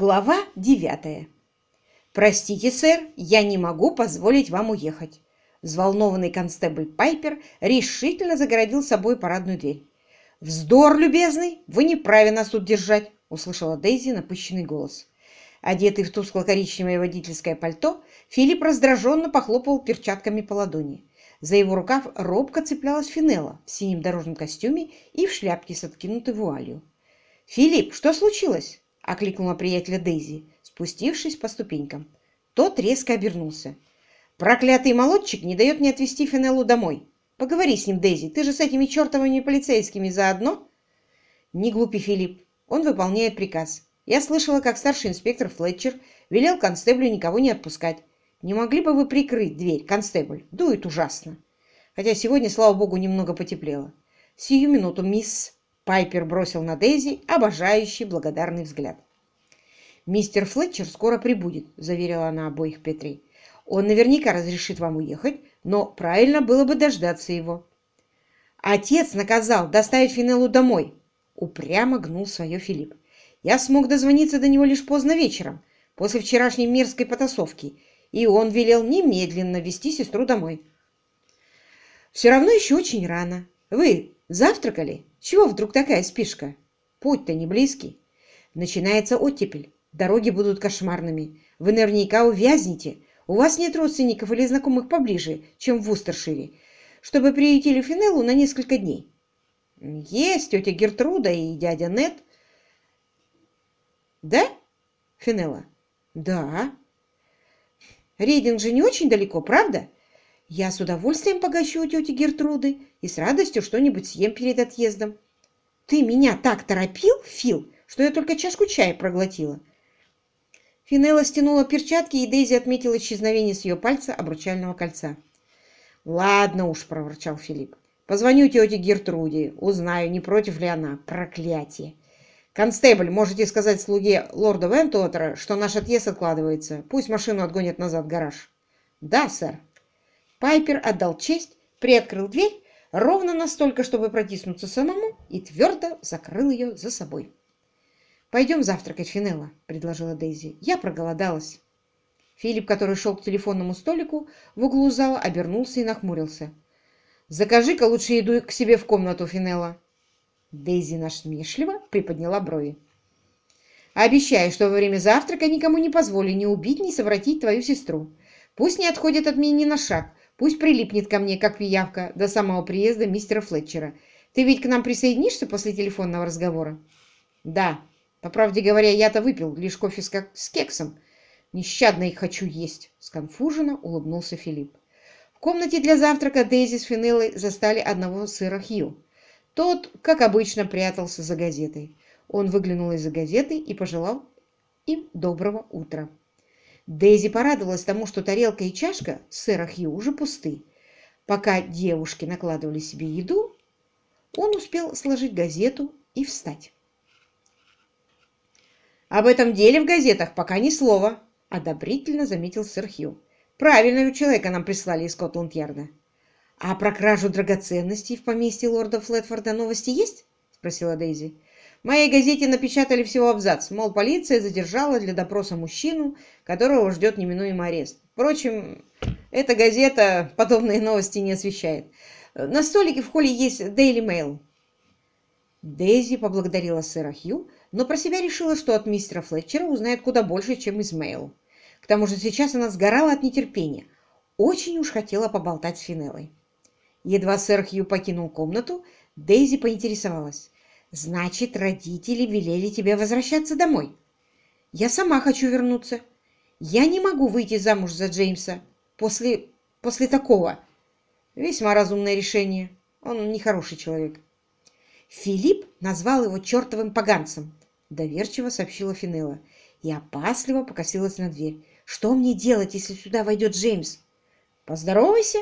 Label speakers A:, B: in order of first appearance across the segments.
A: Глава девятая. «Простите, сэр, я не могу позволить вам уехать». Взволнованный констебль Пайпер решительно загородил собой парадную дверь. «Вздор, любезный! Вы не праве нас тут держать!» — услышала Дейзи напыщенный голос. Одетый в тускло-коричневое водительское пальто, Филипп раздраженно похлопал перчатками по ладони. За его рукав робко цеплялась Финелла в синем дорожном костюме и в шляпке с откинутой вуалью. «Филипп, что случилось?» — окликнула приятеля Дейзи, спустившись по ступенькам. Тот резко обернулся. «Проклятый молодчик не дает мне отвезти Финеллу домой. Поговори с ним, Дейзи, ты же с этими чертовыми полицейскими заодно?» «Не глупи, Филипп. Он выполняет приказ. Я слышала, как старший инспектор Флетчер велел констеблю никого не отпускать. Не могли бы вы прикрыть дверь, констебль? Дует ужасно. Хотя сегодня, слава богу, немного потеплело. Сию минуту, мисс. Пайпер бросил на Дейзи обожающий благодарный взгляд. «Мистер Флетчер скоро прибудет», — заверила она обоих Петри. «Он наверняка разрешит вам уехать, но правильно было бы дождаться его». «Отец наказал доставить Финеллу домой», — упрямо гнул свое Филипп. «Я смог дозвониться до него лишь поздно вечером, после вчерашней мерзкой потасовки, и он велел немедленно вести сестру домой. «Все равно еще очень рано. Вы завтракали? Чего вдруг такая спешка? Путь-то не близкий. Начинается оттепель. Дороги будут кошмарными. Вы наверняка увязнете. У вас нет родственников или знакомых поближе, чем в Вустершире, чтобы приютили Финеллу на несколько дней. Есть тетя Гертруда и дядя Нет. Да, Финелла? Да. Рейдинг же не очень далеко, правда? Я с удовольствием погощу у тети Гертруды и с радостью что-нибудь съем перед отъездом. Ты меня так торопил, Фил, что я только чашку чая проглотила. Финелла стянула перчатки, и Дейзи отметила исчезновение с ее пальца обручального кольца. «Ладно уж», — проворчал Филипп. «Позвоню тете Гертруде, узнаю, не против ли она. Проклятие!» «Констебль, можете сказать слуге лорда Вентуотера, что наш отъезд откладывается. Пусть машину отгонят назад в гараж». «Да, сэр». Пайпер отдал честь, приоткрыл дверь ровно настолько, чтобы протиснуться самому, и твердо закрыл ее за собой. «Пойдем завтракать, Финелла», — предложила Дейзи. «Я проголодалась». Филипп, который шел к телефонному столику, в углу зала обернулся и нахмурился. «Закажи-ка лучше еду к себе в комнату, Финелла». Дейзи насмешливо приподняла брови. «Обещаю, что во время завтрака никому не позволю ни убить, ни совратить твою сестру. Пусть не отходит от меня ни на шаг, пусть прилипнет ко мне, как пиявка, до самого приезда мистера Флетчера. Ты ведь к нам присоединишься после телефонного разговора?» «Да. По правде говоря, я-то выпил лишь кофе с, как... с кексом. Нещадно их хочу есть», — сконфуженно улыбнулся Филипп. В комнате для завтрака Дейзи с Финеллой застали одного сыра Хью. Тот, как обычно, прятался за газетой. Он выглянул из-за газеты и пожелал им доброго утра. Дейзи порадовалась тому, что тарелка и чашка сэра Хью уже пусты. Пока девушки накладывали себе еду, он успел сложить газету и встать. «Об этом деле в газетах пока ни слова», — одобрительно заметил сэр Хью. «Правильного человека нам прислали из Скотланд-Ярда». «А про кражу драгоценностей в поместье лорда Флетфорда новости есть?» — спросила Дейзи. «В моей газете напечатали всего абзац, мол, полиция задержала для допроса мужчину, которого ждет неминуемый арест. Впрочем, эта газета подобные новости не освещает. На столике в холле есть Daily Mail». Дейзи поблагодарила сэра Хью, но про себя решила, что от мистера Флетчера узнает куда больше, чем из Mail. К тому же сейчас она сгорала от нетерпения. Очень уж хотела поболтать с Финеллой. Едва сэр Хью покинул комнату, Дейзи поинтересовалась. «Значит, родители велели тебе возвращаться домой?» «Я сама хочу вернуться. Я не могу выйти замуж за Джеймса после... после такого». Весьма разумное решение. Он нехороший человек. Филипп назвал его чертовым поганцем, доверчиво сообщила Финелла и опасливо покосилась на дверь. «Что мне делать, если сюда войдет Джеймс?» «Поздоровайся!»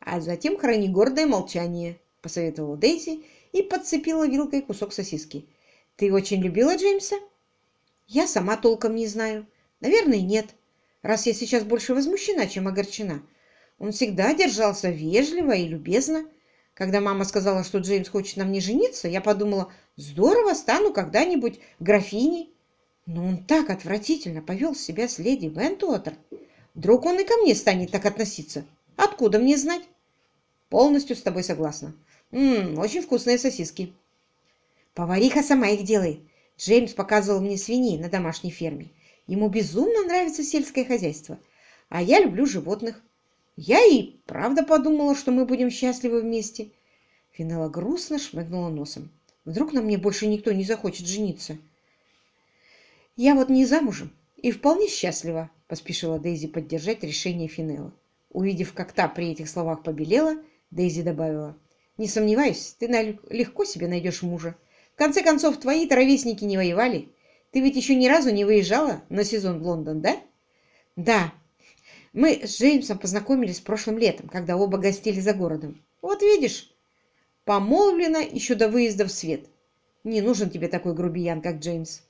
A: а затем храни гордое молчание», — посоветовала Дейзи и подцепила вилкой кусок сосиски. «Ты очень любила Джеймса?» «Я сама толком не знаю. Наверное, нет, раз я сейчас больше возмущена, чем огорчена. Он всегда держался вежливо и любезно. Когда мама сказала, что Джеймс хочет на мне жениться, я подумала, здорово, стану когда-нибудь графиней. Но он так отвратительно повел себя с леди Вентуотер. Вдруг он и ко мне станет так относиться? Откуда мне знать? Полностью с тобой согласна. Ммм, очень вкусные сосиски. Повариха сама их делает. Джеймс показывал мне свиней на домашней ферме. Ему безумно нравится сельское хозяйство. А я люблю животных. Я и правда подумала, что мы будем счастливы вместе. Финелла грустно шмыгнула носом. Вдруг на мне больше никто не захочет жениться. Я вот не замужем и вполне счастлива, поспешила Дейзи поддержать решение Финелла. Увидев, как та при этих словах побелела, Дейзи добавила. Не сомневаюсь, ты легко себе найдешь мужа. В конце концов, твои ровесники не воевали. Ты ведь еще ни разу не выезжала на сезон в Лондон, да? Да. Мы с Джеймсом познакомились прошлым летом, когда оба гостили за городом. Вот видишь, помолвлена еще до выезда в свет. Не нужен тебе такой грубиян, как Джеймс.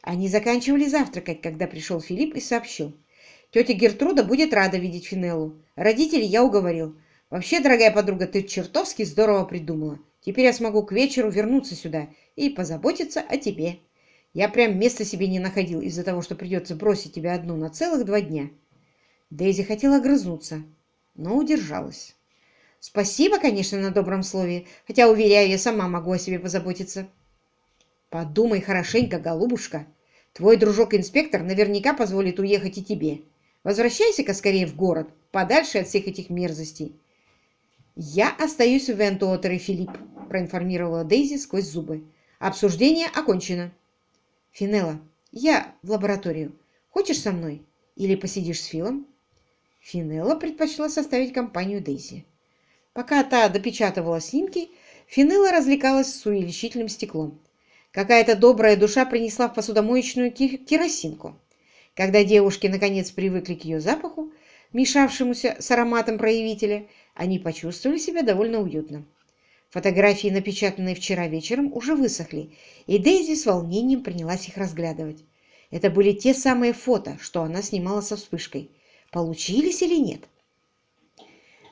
A: Они заканчивали завтракать, когда пришел Филипп и сообщил. Тетя Гертруда будет рада видеть Финеллу. Родителей я уговорил. Вообще, дорогая подруга, ты чертовски здорово придумала. Теперь я смогу к вечеру вернуться сюда и позаботиться о тебе. Я прям места себе не находил из-за того, что придется бросить тебя одну на целых два дня. Дейзи хотела огрызнуться, но удержалась. Спасибо, конечно, на добром слове, хотя, уверяю, я сама могу о себе позаботиться. Подумай хорошенько, голубушка. Твой дружок-инспектор наверняка позволит уехать и тебе. Возвращайся-ка скорее в город, подальше от всех этих мерзостей. «Я остаюсь в Вентуотере, Филипп», – проинформировала Дейзи сквозь зубы. «Обсуждение окончено». «Финелла, я в лабораторию. Хочешь со мной? Или посидишь с Филом?» Финелла предпочла составить компанию Дейзи. Пока та допечатывала снимки, Финелла развлекалась с увеличительным стеклом. Какая-то добрая душа принесла в посудомоечную керосинку. Когда девушки наконец привыкли к ее запаху, мешавшемуся с ароматом проявителя, они почувствовали себя довольно уютно. Фотографии, напечатанные вчера вечером, уже высохли, и Дейзи с волнением принялась их разглядывать. Это были те самые фото, что она снимала со вспышкой. Получились или нет?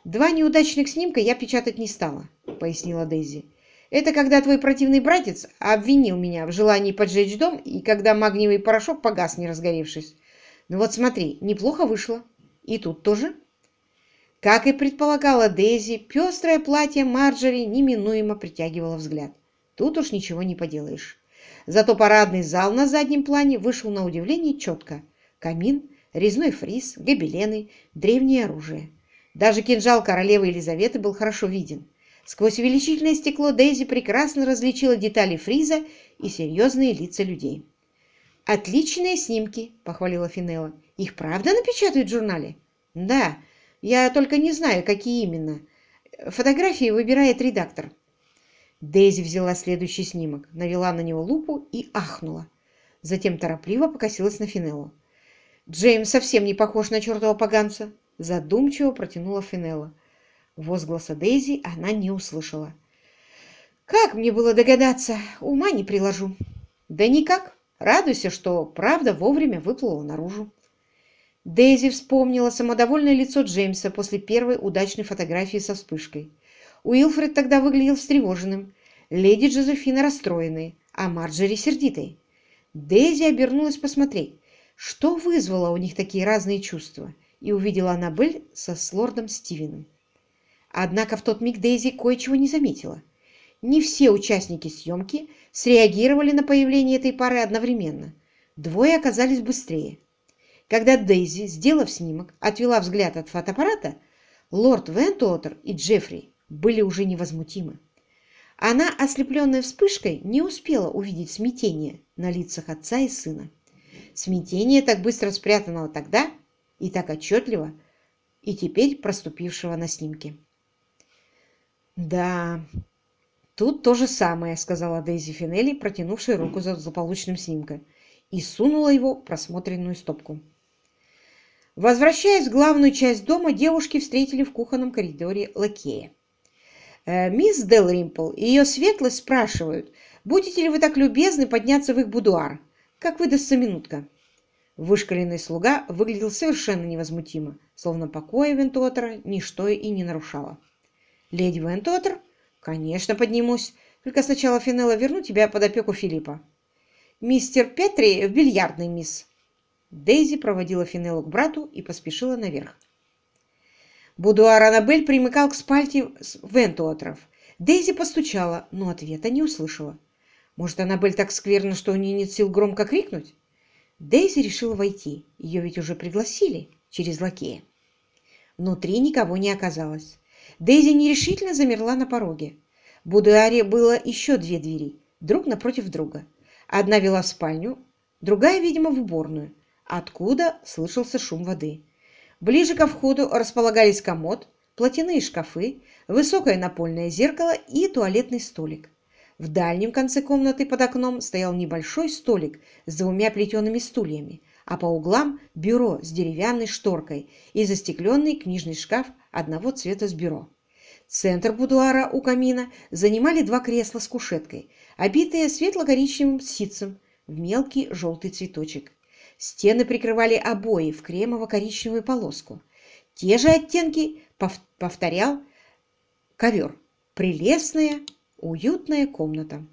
A: «Два неудачных снимка я печатать не стала», — пояснила Дейзи. «Это когда твой противный братец обвинил меня в желании поджечь дом, и когда магниевый порошок погас, не разгоревшись. Ну вот смотри, неплохо вышло. И тут тоже». Как и предполагала Дейзи, пестрое платье Марджори неминуемо притягивало взгляд. Тут уж ничего не поделаешь. Зато парадный зал на заднем плане вышел на удивление четко. Камин, резной фриз, гобелены, древнее оружие. Даже кинжал королевы Елизаветы был хорошо виден. Сквозь увеличительное стекло Дейзи прекрасно различила детали фриза и серьезные лица людей. «Отличные снимки», — похвалила Финелла. «Их правда напечатают в журнале?» «Да, я только не знаю, какие именно. Фотографии выбирает редактор. Дейзи взяла следующий снимок, навела на него лупу и ахнула. Затем торопливо покосилась на Финеллу. «Джеймс совсем не похож на чертова поганца!» Задумчиво протянула Финелла. Возгласа Дейзи она не услышала. «Как мне было догадаться? Ума не приложу». «Да никак. Радуйся, что правда вовремя выплыла наружу». Дейзи вспомнила самодовольное лицо Джеймса после первой удачной фотографии со вспышкой. Уилфред тогда выглядел встревоженным, леди Джозефина расстроенной, а Марджери сердитой. Дейзи обернулась посмотреть, что вызвало у них такие разные чувства, и увидела Аннабель со с лордом Стивеном. Однако в тот миг Дейзи кое-чего не заметила. Не все участники съемки среагировали на появление этой пары одновременно. Двое оказались быстрее. Когда Дейзи, сделав снимок, отвела взгляд от фотоаппарата, лорд Вентуотер и Джеффри были уже невозмутимы. Она, ослепленная вспышкой, не успела увидеть смятение на лицах отца и сына. Смятение так быстро спрятанного тогда и так отчетливо, и теперь проступившего на снимке. «Да, тут то же самое», — сказала Дейзи Финелли, протянувшая руку за злополучным снимком, и сунула его в просмотренную стопку. Возвращаясь в главную часть дома, девушки встретили в кухонном коридоре лакея. «Э, «Мисс Делримпл и ее светлость спрашивают, будете ли вы так любезны подняться в их будуар? Как выдастся минутка?» Вышкаленный слуга выглядел совершенно невозмутимо, словно покоя Вентотера ничто и не нарушало. «Леди Вентотер? Конечно, поднимусь. Только сначала, Финелла, верну тебя под опеку Филиппа». Мистер Петри в бильярдной, мисс». Дейзи проводила Финеллу к брату и поспешила наверх. Будуар Аннабель примыкал к спальте Вентуатров. Дейзи постучала, но ответа не услышала. Может, Аннабель так скверна, что у нее нет сил громко крикнуть? Дейзи решила войти. Ее ведь уже пригласили через лакея. Внутри никого не оказалось. Дейзи нерешительно замерла на пороге. В будуаре было еще две двери, друг напротив друга. Одна вела в спальню, другая, видимо, в уборную, откуда слышался шум воды. Ближе ко входу располагались комод, платяные шкафы, высокое напольное зеркало и туалетный столик. В дальнем конце комнаты под окном стоял небольшой столик с двумя плетеными стульями, а по углам бюро с деревянной шторкой и застекленный книжный шкаф одного цвета с бюро. Центр будуара у камина занимали два кресла с кушеткой, обитые светло-коричневым ситцем в мелкий желтый цветочек. Стены прикрывали обои в кремово-коричневую полоску. Те же оттенки повторял ковер. Прелестная, уютная комната.